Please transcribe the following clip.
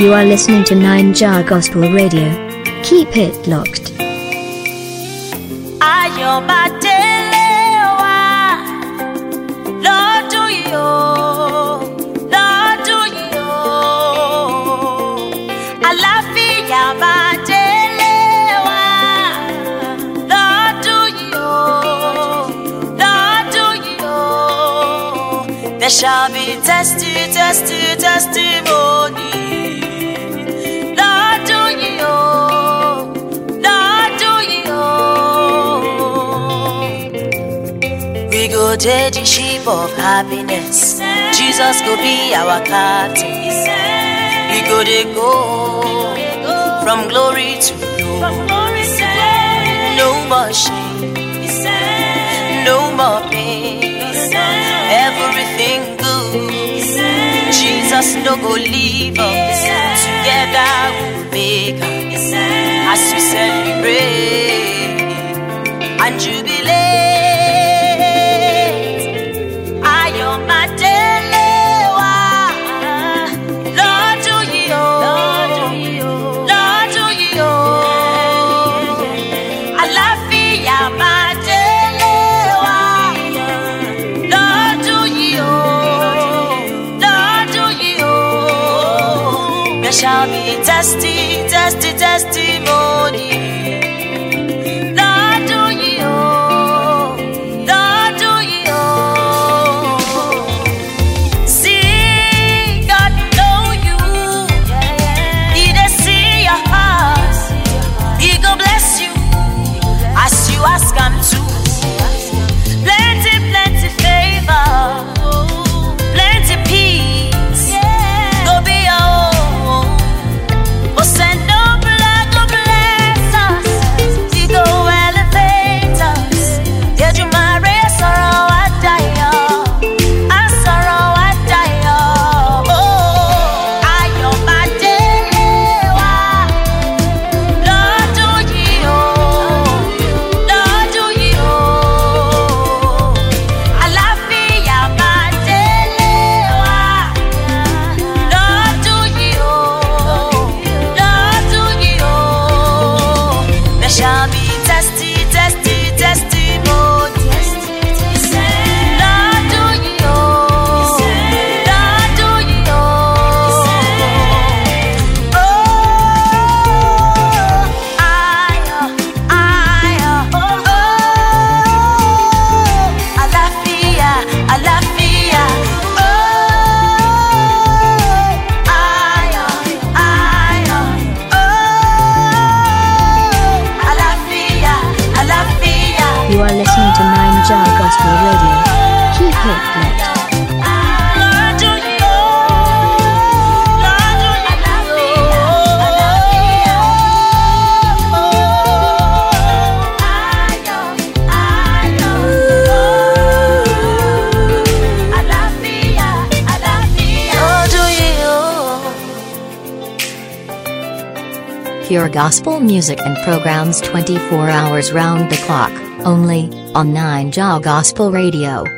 You are listening to Naija Gospel Radio. Keep it locked. there shall be testy testy testimony go take the of happiness. Jesus go be our captain. We go dey go from glory to glory. No more shame, no more pain. Everything good. Jesus no go leave us. Together we'll make am. As we celebrate shall be testy, testy, testimony. Lọ́dún yìí o. testy, testy, Gospel Radio. Keep it locked. Pure gospel music and programs 24 hours round the clock, only on Naija Gospel Radio.